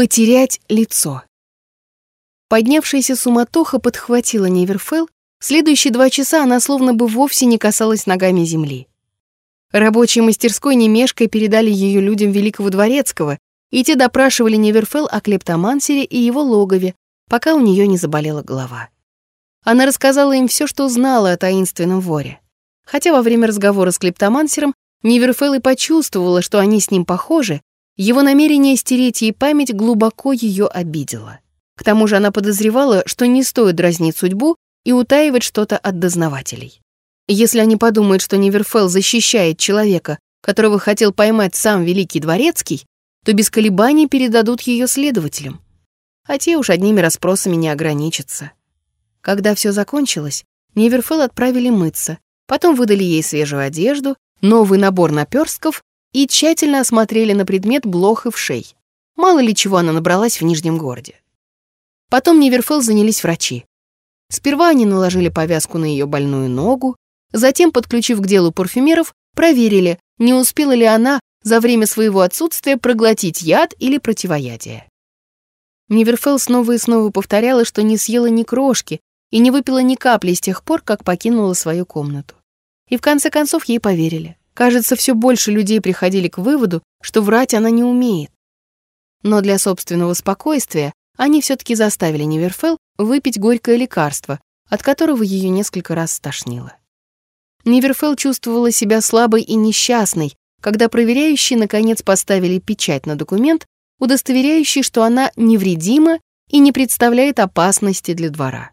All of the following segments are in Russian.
Потерять лицо. Поднявшаяся суматоха подхватила Неверфелл, следующие два часа она словно бы вовсе не касалась ногами земли. Рабочие мастерской немешкой передали ее людям Великого Дворецкого, и те допрашивали Неверфелл о клептомансере и его логове, пока у нее не заболела голова. Она рассказала им все, что знала о таинственном воре. Хотя во время разговора с клептомансером Неверфелл и почувствовала, что они с ним похожи, его намерение стереть ей память глубоко ее обидело. К тому же она подозревала, что не стоит дразнить судьбу и утаивать что-то от дознавателей. Если они подумают, что Неверфелл защищает человека, которого хотел поймать сам Великий Дворецкий, то без колебаний передадут ее следователям. А те уж одними расспросами не ограничатся. Когда все закончилось, Неверфелл отправили мыться, потом выдали ей свежую одежду, новый набор наперстков и тщательно осмотрели на предмет блох и вшей. Мало ли чего она набралась в Нижнем городе. Потом Неверфелл занялись врачи. Сперва они наложили повязку на ее больную ногу, затем, подключив к делу парфюмеров, проверили, не успела ли она за время своего отсутствия проглотить яд или противоядие. Неверфелл снова и снова повторяла, что не съела ни крошки и не выпила ни капли с тех пор, как покинула свою комнату. И в конце концов ей поверили. Кажется, все больше людей приходили к выводу, что врать она не умеет. Но для собственного спокойствия они все-таки заставили Неверфелл выпить горькое лекарство, от которого ее несколько раз стошнило. Неверфелл чувствовала себя слабой и несчастной, когда проверяющие наконец поставили печать на документ, удостоверяющий, что она невредима и не представляет опасности для двора.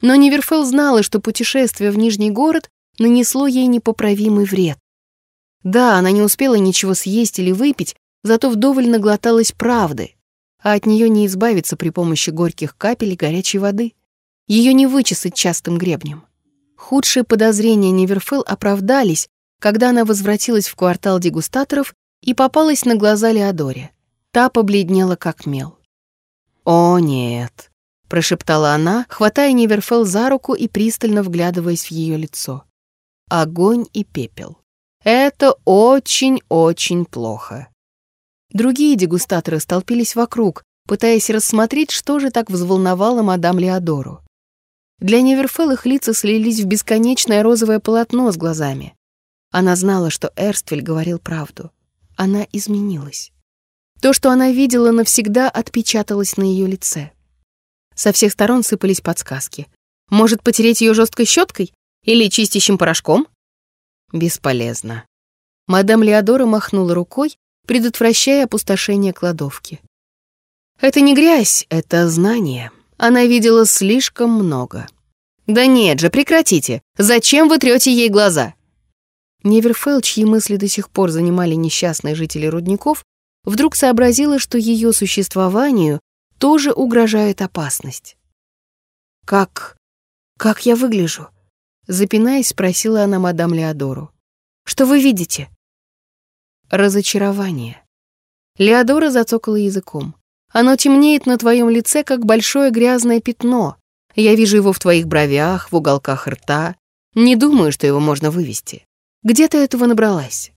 Но Неверфелл знала, что путешествие в Нижний город нанесло ей непоправимый вред. Да, она не успела ничего съесть или выпить, зато вдоволь наглоталась правды, а от нее не избавиться при помощи горьких капель и горячей воды. Ее не вычесать частым гребнем. Худшие подозрения Неверфелл оправдались, когда она возвратилась в квартал дегустаторов и попалась на глаза Леодоре. Та побледнела, как мел. «О, нет», — прошептала она, хватая Неверфелл за руку и пристально вглядываясь в ее лицо. Огонь и пепел. Это очень-очень плохо. Другие дегустаторы столпились вокруг, пытаясь рассмотреть, что же так взволновало мадам Леодору. Для Неверфелл их лица слились в бесконечное розовое полотно с глазами. Она знала, что Эрствель говорил правду. Она изменилась. То, что она видела, навсегда отпечаталось на ее лице. Со всех сторон сыпались подсказки. Может, потереть ее жесткой щеткой? Или чистящим порошком? Бесполезно. Мадам Леодора махнула рукой, предотвращая опустошение кладовки. Это не грязь, это знание. Она видела слишком много. Да нет же, прекратите. Зачем вы трете ей глаза? Неверфелл, чьи мысли до сих пор занимали несчастные жители рудников, вдруг сообразила, что ее существованию тоже угрожает опасность. «Как... как я выгляжу?» Запинаясь, спросила она мадам Леодору. «Что вы видите?» Разочарование. Леодора зацокала языком. «Оно темнеет на твоем лице, как большое грязное пятно. Я вижу его в твоих бровях, в уголках рта. Не думаю, что его можно вывести. Где ты этого набралась?»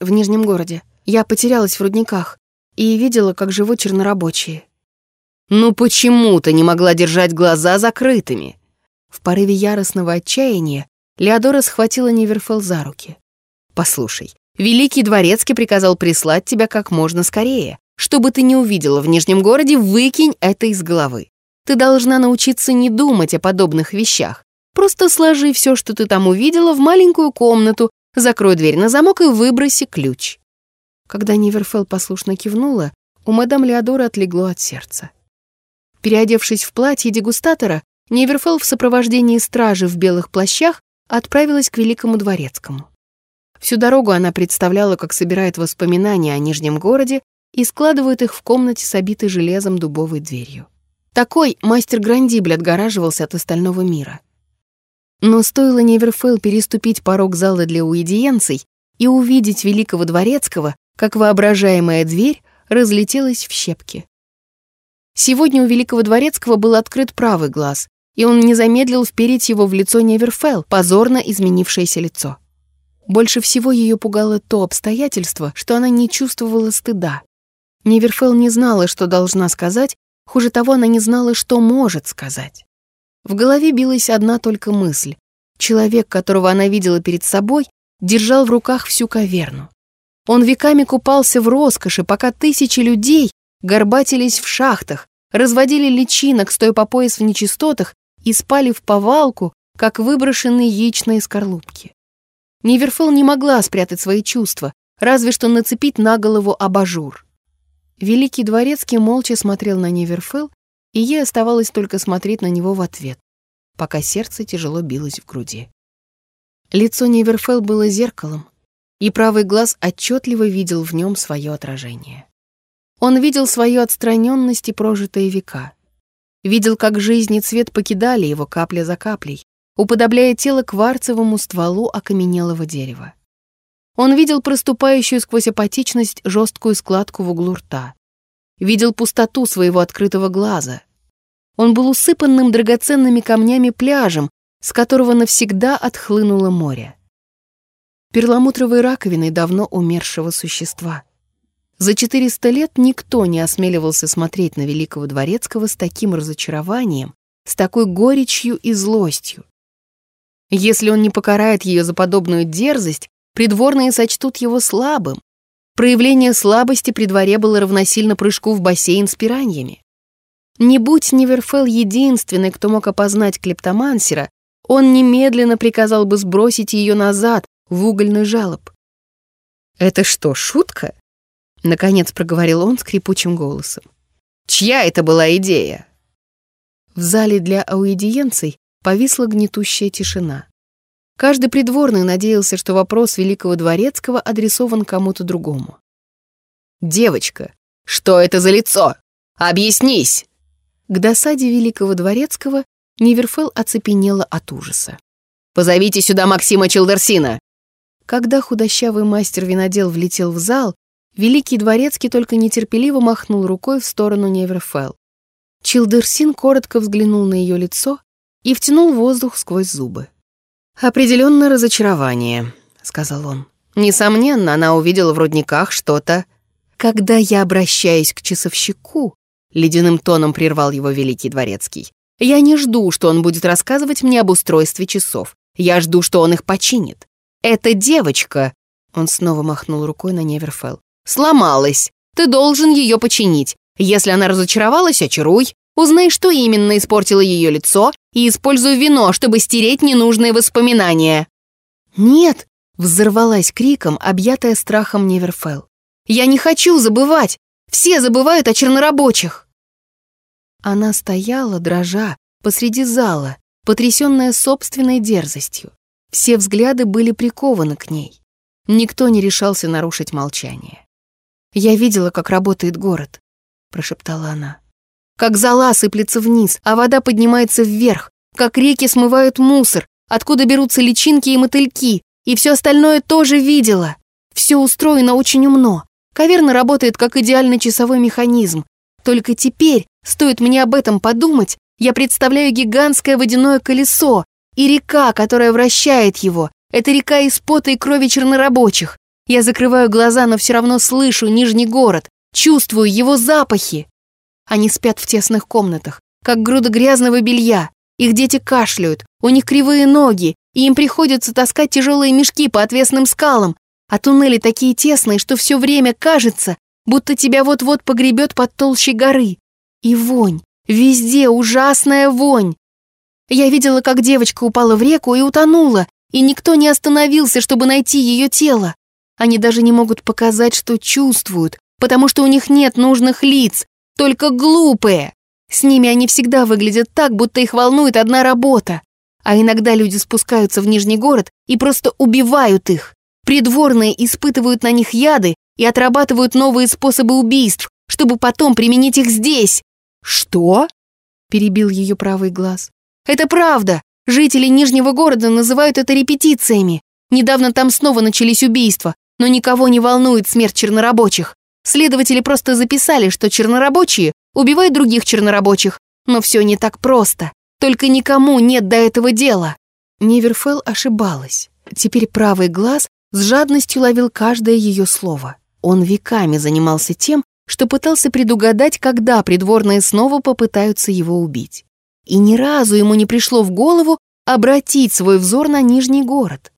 «В Нижнем городе. Я потерялась в рудниках и видела, как живут чернорабочие». «Ну почему ты не могла держать глаза закрытыми?» В порыве яростного отчаяния Леодора схватила Неверфелл за руки. «Послушай, Великий Дворецкий приказал прислать тебя как можно скорее. Чтобы ты не увидела в Нижнем городе, выкинь это из головы. Ты должна научиться не думать о подобных вещах. Просто сложи все, что ты там увидела, в маленькую комнату, закрой дверь на замок и выброси ключ». Когда Неверфелл послушно кивнула, у мадам Леодора отлегло от сердца. Переодевшись в платье дегустатора, Неверфелл в сопровождении стражи в белых плащах отправилась к Великому Дворецкому. Всю дорогу она представляла, как собирает воспоминания о Нижнем городе и складывает их в комнате с обитой железом дубовой дверью. Такой мастер Грандибль отгораживался от остального мира. Но стоило Неверфелл переступить порог зала для уидиенций и увидеть Великого Дворецкого, как воображаемая дверь разлетелась в щепки. Сегодня у Великого Дворецкого был открыт правый глаз, и он не замедлил вперить его в лицо Неверфелл, позорно изменившееся лицо. Больше всего ее пугало то обстоятельство, что она не чувствовала стыда. Неверфелл не знала, что должна сказать, хуже того, она не знала, что может сказать. В голове билась одна только мысль. Человек, которого она видела перед собой, держал в руках всю каверну. Он веками купался в роскоши, пока тысячи людей горбатились в шахтах, разводили личинок, стоя по пояс в нечистотах и спали вповалку, как выброшенные яичные скорлупки. Неверфелл не могла спрятать свои чувства, разве что нацепить на голову абажур. Великий дворецкий молча смотрел на Неверфелл, и ей оставалось только смотреть на него в ответ, пока сердце тяжело билось в груди. Лицо Неверфелл было зеркалом, и правый глаз отчетливо видел в нем свое отражение. Он видел свою отстраненность и прожитые века. Видел, как жизнь и цвет покидали его капля за каплей, уподобляя тело кварцевому стволу окаменелого дерева. Он видел проступающую сквозь апатичность жесткую складку в углу рта. Видел пустоту своего открытого глаза. Он был усыпанным драгоценными камнями пляжем, с которого навсегда отхлынуло море. Перламутровой раковиной давно умершего существа. За 400 лет никто не осмеливался смотреть на великого дворецкого с таким разочарованием, с такой горечью и злостью. Если он не покарает ее за подобную дерзость, Придворные сочтут его слабым. Проявление слабости при дворе было равносильно прыжку в бассейн с пираньями. Не будь Неверфелл единственный, кто мог опознать клептомансера, он немедленно приказал бы сбросить ее назад, в угольный жалоб. «Это что, шутка?» — наконец проговорил он скрипучим голосом. «Чья это была идея?» В зале для аудиенций повисла гнетущая тишина. Каждый придворный надеялся, что вопрос великого дворецкого адресован кому-то другому. «Девочка, что это за лицо? Объяснись!» К досаде великого дворецкого Ниверфелл оцепенела от ужаса. «Позовите сюда Максима Челдерсина!» Когда худощавый мастер-винодел влетел в зал, великий дворецкий только нетерпеливо махнул рукой в сторону Неверфелл. Чилдерсин коротко взглянул на ее лицо и втянул воздух сквозь зубы. «Определенно разочарование», — сказал он. «Несомненно, она увидела в рудниках что-то. Когда я обращаюсь к часовщику», — ледяным тоном прервал его великий дворецкий, «я не жду, что он будет рассказывать мне об устройстве часов. Я жду, что он их починит. Эта девочка...» Он снова махнул рукой на Неверфелл. «Сломалась. Ты должен ее починить. Если она разочаровалась, очаруй. Узнай, что именно испортило ее лицо, и используй вино, чтобы стереть ненужные воспоминания». «Нет!» — взорвалась криком, объятая страхом Неверфелл. «Я не хочу забывать! Все забывают о чернорабочих!» Она стояла, дрожа, посреди зала, потрясенная собственной дерзостью. Все взгляды были прикованы к ней. Никто не решался нарушить молчание. «Я видела, как работает город», — прошептала она как зола сыплется вниз, а вода поднимается вверх, как реки смывают мусор, откуда берутся личинки и мотыльки, и все остальное тоже видела. Все устроено очень умно. Каверна работает как идеальный часовой механизм. Только теперь, стоит мне об этом подумать, я представляю гигантское водяное колесо и река, которая вращает его. Это река из пота и крови чернорабочих. Я закрываю глаза, но все равно слышу Нижний город, чувствую его запахи. Они спят в тесных комнатах, как груда грязного белья. Их дети кашляют, у них кривые ноги, и им приходится таскать тяжелые мешки по отвесным скалам, а туннели такие тесные, что все время кажется, будто тебя вот-вот погребет под толщей горы. И вонь, везде ужасная вонь. Я видела, как девочка упала в реку и утонула, и никто не остановился, чтобы найти ее тело. Они даже не могут показать, что чувствуют, потому что у них нет нужных лиц, только глупые. С ними они всегда выглядят так, будто их волнует одна работа. А иногда люди спускаются в Нижний город и просто убивают их. Придворные испытывают на них яды и отрабатывают новые способы убийств, чтобы потом применить их здесь. Что? Перебил ее правый глаз. Это правда. Жители Нижнего города называют это репетициями. Недавно там снова начались убийства, но никого не волнует смерть чернорабочих. Следователи просто записали, что чернорабочие убивают других чернорабочих. Но все не так просто. Только никому нет до этого дела. Неверфелл ошибалась. Теперь правый глаз с жадностью ловил каждое ее слово. Он веками занимался тем, что пытался предугадать, когда придворные снова попытаются его убить. И ни разу ему не пришло в голову обратить свой взор на Нижний город.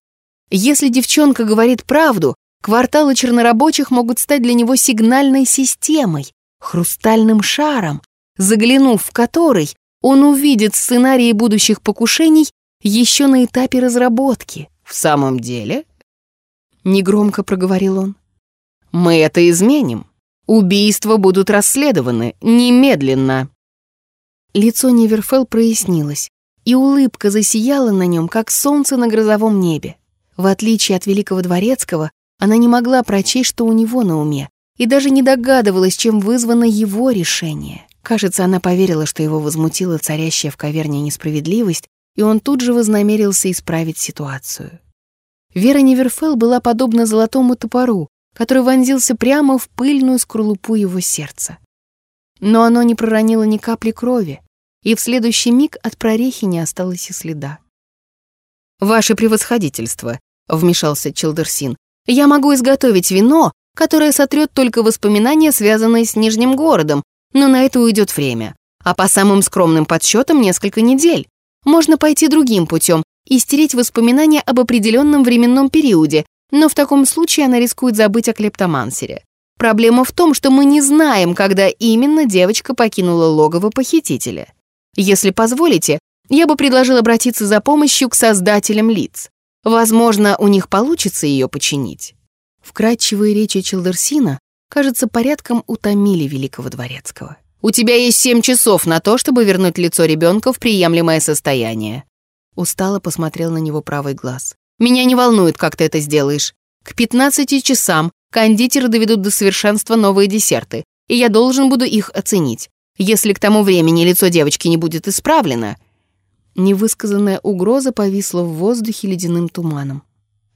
Если девчонка говорит правду, кварталы чернорабочих могут стать для него сигнальной системой, хрустальным шаром, заглянув в который, он увидит сценарии будущих покушений еще на этапе разработки. В самом деле, негромко проговорил он, мы это изменим. Убийства будут расследованы немедленно. Лицо Неверфелл прояснилось, и улыбка засияла на нем, как солнце на грозовом небе. В отличие от Великого Дворецкого, она не могла прочесть, что у него на уме, и даже не догадывалась, чем вызвано его решение. Кажется, она поверила, что его возмутила царящая в каверне несправедливость, и он тут же вознамерился исправить ситуацию. Вера Неверфелл была подобна золотому топору, который вонзился прямо в пыльную скорлупу его сердца. Но оно не проронило ни капли крови, и в следующий миг от прорехи не осталось и следа. «Ваше превосходительство», — вмешался Челдерсин, «я могу изготовить вино, которое сотрет только воспоминания, связанные с Нижним городом, но на это уйдет время, а по самым скромным подсчетам несколько недель. Можно пойти другим путем и стереть воспоминания об определенном временном периоде, но в таком случае она рискует забыть о клептомансере. Проблема в том, что мы не знаем, когда именно девочка покинула логово похитителя. Если позволите, я бы предложил обратиться за помощью к создателям лиц. Возможно, у них получится ее починить. Вкрадчивые речи Челдерсина, кажется, порядком утомили великого дворецкого. «У тебя есть семь часов на то, чтобы вернуть лицо ребенка в приемлемое состояние». Устало посмотрел на него правый глаз. «Меня не волнует, как ты это сделаешь. К 15 часам кондитеры доведут до совершенства новые десерты, и я должен буду их оценить. Если к тому времени лицо девочки не будет исправлено...» Невысказанная угроза повисла в воздухе ледяным туманом.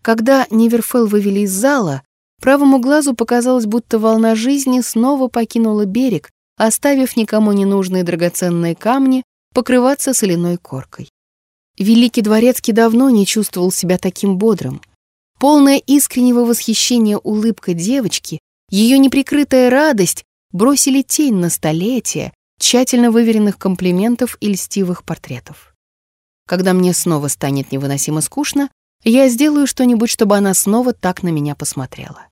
Когда Неверфелл вывели из зала, правому глазу показалось, будто волна жизни снова покинула берег, оставив никому не нужные драгоценные камни покрываться соляной коркой. Великий дворецкий давно не чувствовал себя таким бодрым. Полная искреннего восхищения улыбка девочки, ее неприкрытая радость бросили тень на столетия тщательно выверенных комплиментов и льстивых портретов. Когда мне снова станет невыносимо скучно, я сделаю что-нибудь, чтобы она снова так на меня посмотрела.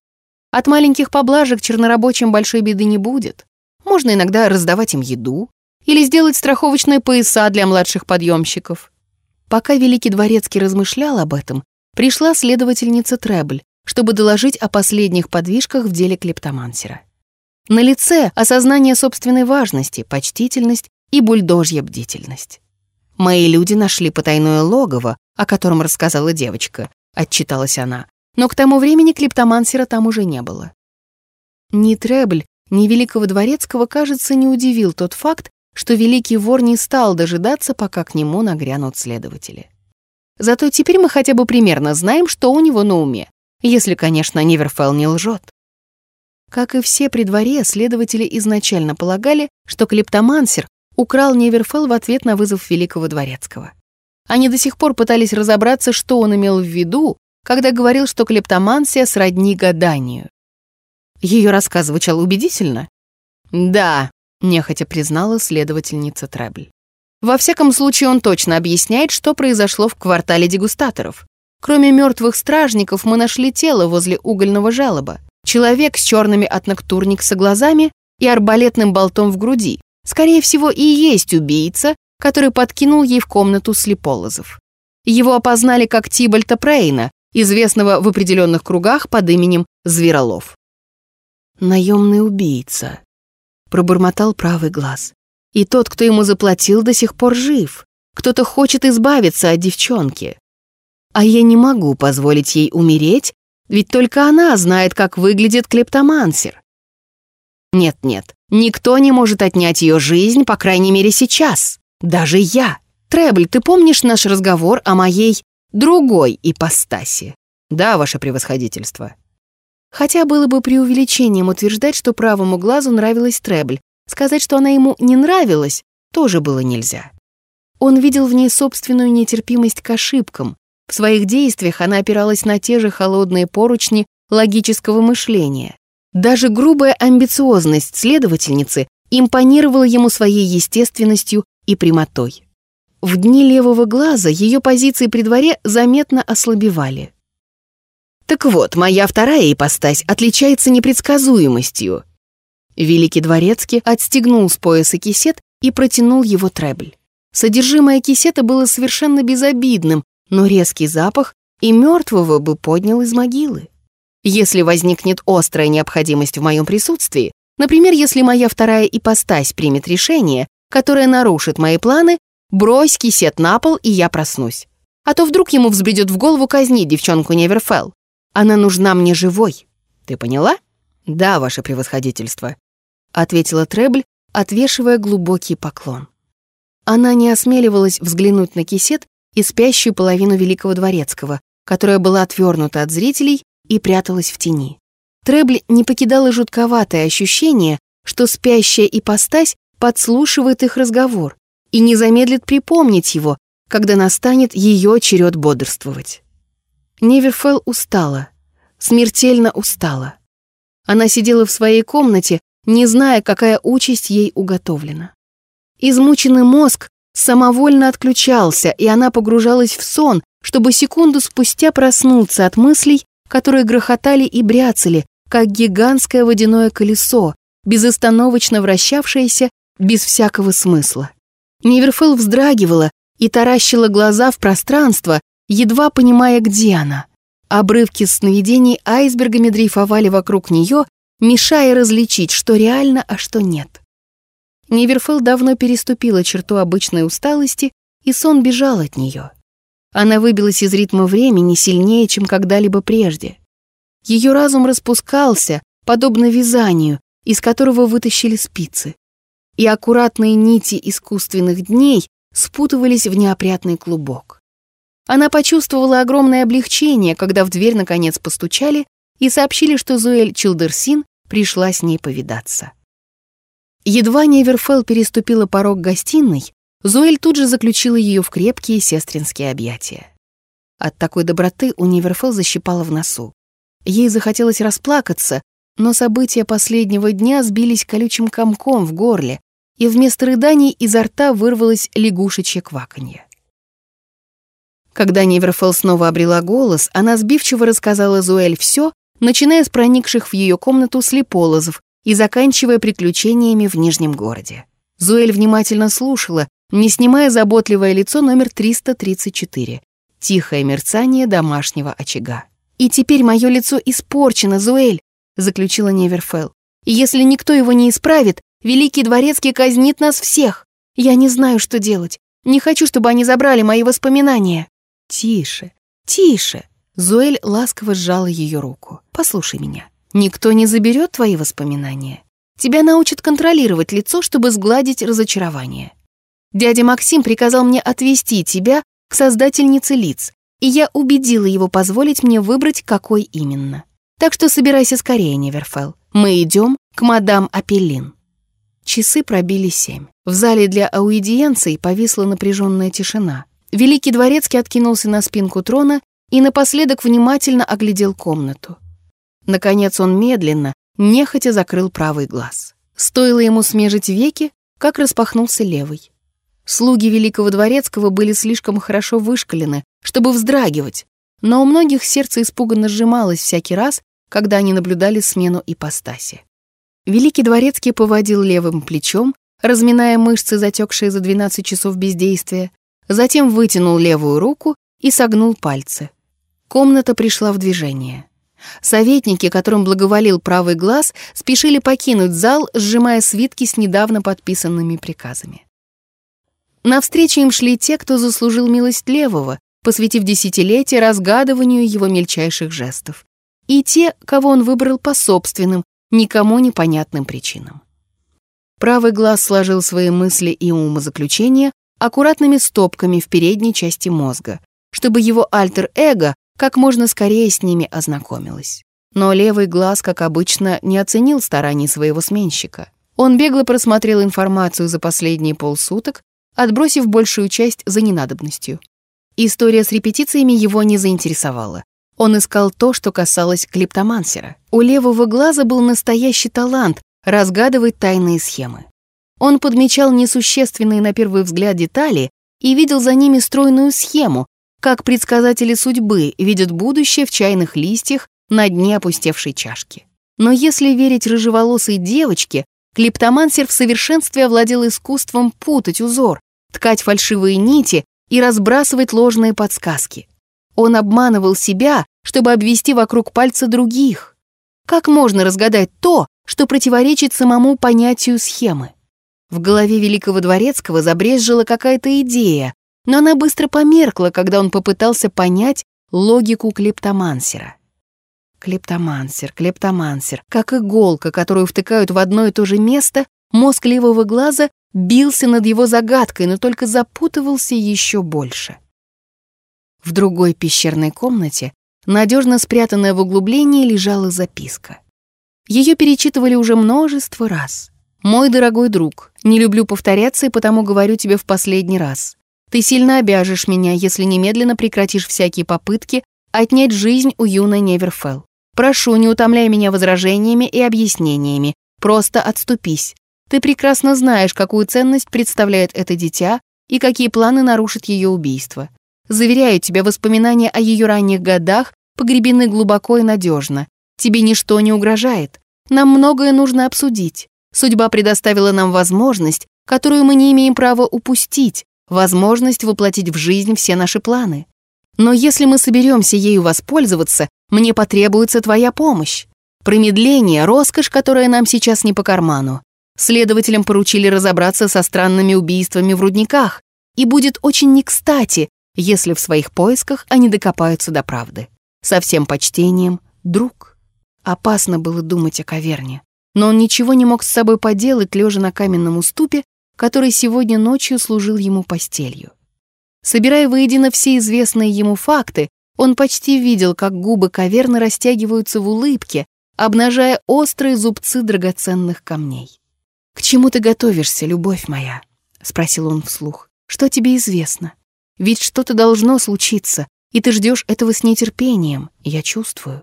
От маленьких поблажек чернорабочим большой беды не будет. Можно иногда раздавать им еду или сделать страховочные пояса для младших подъемщиков. Пока Великий Дворецкий размышлял об этом, пришла следовательница Требль, чтобы доложить о последних подвижках в деле клептомансера. На лице осознание собственной важности, почтительность и бульдожья бдительность. «Мои люди нашли потайное логово, о котором рассказала девочка», — отчиталась она. Но к тому времени клептомансера там уже не было. Ни Требль, ни Великого Дворецкого, кажется, не удивил тот факт, что Великий Вор не стал дожидаться, пока к нему нагрянут следователи. Зато теперь мы хотя бы примерно знаем, что у него на уме, если, конечно, Неверфелл не лжет. Как и все при дворе, следователи изначально полагали, что клептомансер украл Неверфелл в ответ на вызов Великого Дворецкого. Они до сих пор пытались разобраться, что он имел в виду, когда говорил, что клептомансия сродни гаданию. Ее рассказ звучал убедительно? «Да», — нехотя признала следовательница Требль. «Во всяком случае, он точно объясняет, что произошло в квартале дегустаторов. Кроме мертвых стражников, мы нашли тело возле угольного жалоба. Человек с черными от ноктурникса глазами и арбалетным болтом в груди. Скорее всего, и есть убийца, который подкинул ей в комнату слеполозов. Его опознали как Тибальта Прейна, известного в определенных кругах под именем Зверолов. «Наемный убийца», — пробормотал правый глаз. «И тот, кто ему заплатил, до сих пор жив. Кто-то хочет избавиться от девчонки. А я не могу позволить ей умереть ведь только она знает, как выглядит клептомансер. Нет-нет, никто не может отнять ее жизнь, по крайней мере сейчас. Даже я. Требль, ты помнишь наш разговор о моей другой ипостаси? Да, ваше превосходительство. Хотя было бы преувеличением утверждать, что правому глазу нравилась Требль. Сказать, что она ему не нравилась, тоже было нельзя. Он видел в ней собственную нетерпимость к ошибкам, в своих действиях она опиралась на те же холодные поручни логического мышления. Даже грубая амбициозность следовательницы импонировала ему своей естественностью и прямотой. В дни левого глаза ее позиции при дворе заметно ослабевали. Так вот, моя вторая ипостась отличается непредсказуемостью. Великий дворецкий отстегнул с пояса кисет и протянул его требль. Содержимое кисета было совершенно безобидным, но резкий запах и мертвого бы поднял из могилы. Если возникнет острая необходимость в моем присутствии, например, если моя вторая ипостась примет решение, которое нарушит мои планы, брось кисет на пол, и я проснусь. А то вдруг ему взбредет в голову казнить девчонку Неверфелл. Она нужна мне живой. Ты поняла? Да, ваше превосходительство, ответила Требль, отвешивая глубокий поклон. Она не осмеливалась взглянуть на кисет и спящую половину Великого Дворецкого, которая была отвернута от зрителей и пряталась в тени. Требль не покидала жутковатое ощущение, что спящая ипостась подслушивает их разговор и не замедлит припомнить его, когда настанет ее черед бодрствовать. Неверфелл устала, смертельно устала. Она сидела в своей комнате, не зная, какая участь ей уготовлена. Измученный мозг самовольно отключался, и она погружалась в сон, чтобы секунду спустя проснуться от мыслей, которые грохотали и бряцали, как гигантское водяное колесо, безостановочно вращавшееся без всякого смысла. Неверфелл вздрагивала и таращила глаза в пространство, едва понимая, где она. Обрывки сновидений айсбергами дрейфовали вокруг нее, мешая различить, что реально, а что нет. Неверфелл давно переступила черту обычной усталости, и сон бежал от нее. Она выбилась из ритма времени сильнее, чем когда-либо прежде. Ее разум распускался, подобно вязанию, из которого вытащили спицы. И аккуратные нити искусственных дней спутывались в неопрятный клубок. Она почувствовала огромное облегчение, когда в дверь наконец постучали и сообщили, что Зуэль Чилдерсин пришла с ней повидаться. Едва Неверфелл переступила порог гостиной, Зуэль тут же заключила ее в крепкие сестринские объятия. От такой доброты у Неверфелл защипала в носу. Ей захотелось расплакаться, но события последнего дня сбились колючим комком в горле, и вместо рыданий изо рта вырвалось лягушечье кваканье. Когда Неверфелл снова обрела голос, она сбивчиво рассказала Зуэль все, начиная с проникших в ее комнату слеполозов и заканчивая приключениями в Нижнем городе. Зуэль внимательно слушала, не снимая заботливое лицо номер 334. Тихое мерцание домашнего очага. «И теперь мое лицо испорчено, Зуэль», — заключила Неверфелл. «И если никто его не исправит, Великий Дворецкий казнит нас всех. Я не знаю, что делать. Не хочу, чтобы они забрали мои воспоминания». «Тише, тише!» Зоэль ласково сжала ее руку. «Послушай меня. Никто не заберет твои воспоминания. Тебя научат контролировать лицо, чтобы сгладить разочарование. Дядя Максим приказал мне отвести тебя к создательнице лиц, и я убедила его позволить мне выбрать, какой именно. Так что собирайся скорее, Неверфелл. Мы идем к мадам Апеллин». Часы пробили семь. В зале для аудиенций повисла напряженная тишина. Великий дворецкий откинулся на спинку трона и напоследок внимательно оглядел комнату. Наконец он медленно, нехотя закрыл правый глаз. Стоило ему смежить веки, как распахнулся левый. Слуги Великого Дворецкого были слишком хорошо вышкалены, чтобы вздрагивать, но у многих сердце испуганно сжималось всякий раз, когда они наблюдали смену ипостаси. Великий Дворецкий поводил левым плечом, разминая мышцы, затекшие за 12 часов бездействия, затем вытянул левую руку и согнул пальцы. Комната пришла в движение. Советники, которым благоволил правый глаз, спешили покинуть зал, сжимая свитки с недавно подписанными приказами. Навстречу им шли те, кто заслужил милость левого, посвятив десятилетия разгадыванию его мельчайших жестов, и те, кого он выбрал по собственным, никому непонятным причинам. Правый глаз сложил свои мысли и умозаключения аккуратными стопками в передней части мозга, чтобы его альтер-эго как можно скорее с ними ознакомилась. Но левый глаз, как обычно, не оценил стараний своего сменщика. Он бегло просмотрел информацию за последние полсуток, отбросив большую часть за ненадобностью. История с репетициями его не заинтересовала. Он искал то, что касалось клиптомансера. У левого глаза был настоящий талант разгадывать тайные схемы. Он подмечал несущественные на первый взгляд детали и видел за ними стройную схему, как предсказатели судьбы видят будущее в чайных листьях на дне опустевшей чашки. Но если верить рыжеволосой девочке, клиптомансер в совершенстве овладел искусством путать узор, ткать фальшивые нити и разбрасывать ложные подсказки. Он обманывал себя, чтобы обвести вокруг пальца других. Как можно разгадать то, что противоречит самому понятию схемы? В голове великого дворецкого забрезжила какая-то идея, но она быстро померкла, когда он попытался понять логику клептомансера. Клептомансер, клептомансер, как иголка, которую втыкают в одно и то же место, мозг левого глаза бился над его загадкой, но только запутывался еще больше. В другой пещерной комнате, надежно спрятанная в углублении, лежала записка. Ее перечитывали уже множество раз. «Мой дорогой друг, не люблю повторяться и потому говорю тебе в последний раз. Ты сильно обяжешь меня, если немедленно прекратишь всякие попытки отнять жизнь у юной Неверфелл. Прошу, не утомляй меня возражениями и объяснениями. Просто отступись. Ты прекрасно знаешь, какую ценность представляет это дитя и какие планы нарушит ее убийство. Заверяю тебя, воспоминания о ее ранних годах погребены глубоко и надежно. Тебе ничто не угрожает. Нам многое нужно обсудить. Судьба предоставила нам возможность, которую мы не имеем права упустить, возможность воплотить в жизнь все наши планы. Но если мы соберемся ею воспользоваться, мне потребуется твоя помощь. Промедление — роскошь, которая нам сейчас не по карману. Следователям поручили разобраться со странными убийствами в рудниках, и будет очень не кстати, если в своих поисках они докопаются до правды. Со всем почтением, друг. Опасно было думать о каверне, но он ничего не мог с собой поделать, лежа на каменном уступе, который сегодня ночью служил ему постелью. Собирая воедино все известные ему факты, он почти видел, как губы каверны растягиваются в улыбке, обнажая острые зубцы драгоценных камней. «К чему ты готовишься, любовь моя?» — спросил он вслух. «Что тебе известно? Ведь что-то должно случиться, и ты ждешь этого с нетерпением, я чувствую».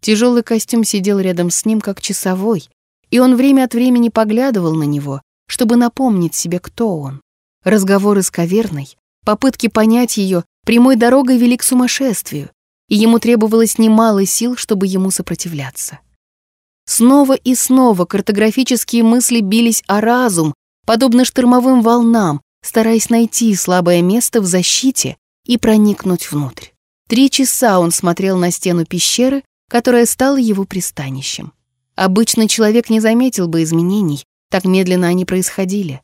Тяжелый костюм сидел рядом с ним, как часовой, и он время от времени поглядывал на него, чтобы напомнить себе, кто он. Разговоры с каверной, попытки понять ее прямой дорогой вели к сумасшествию, и ему требовалось немало сил, чтобы ему сопротивляться. Снова и снова картографические мысли бились о разум, подобно штормовым волнам, стараясь найти слабое место в защите и проникнуть внутрь. Три часа он смотрел на стену пещеры, которая стала его пристанищем. Обычный человек не заметил бы изменений, так медленно они происходили.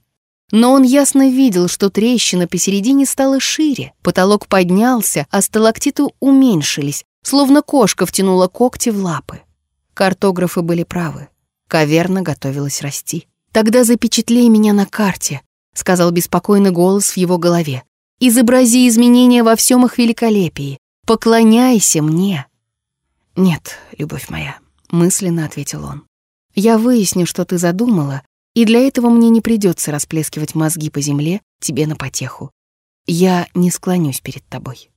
Но он ясно видел, что трещина посередине стала шире, потолок поднялся, а сталактиты уменьшились, словно кошка втянула когти в лапы. Картографы были правы. Каверна готовилась расти. «Тогда запечатлей меня на карте», — сказал беспокойный голос в его голове. «Изобрази изменения во всем их великолепии. Поклоняйся мне». «Нет, любовь моя», — мысленно ответил он. «Я выясню, что ты задумала, и для этого мне не придется расплескивать мозги по земле тебе на потеху. Я не склонюсь перед тобой».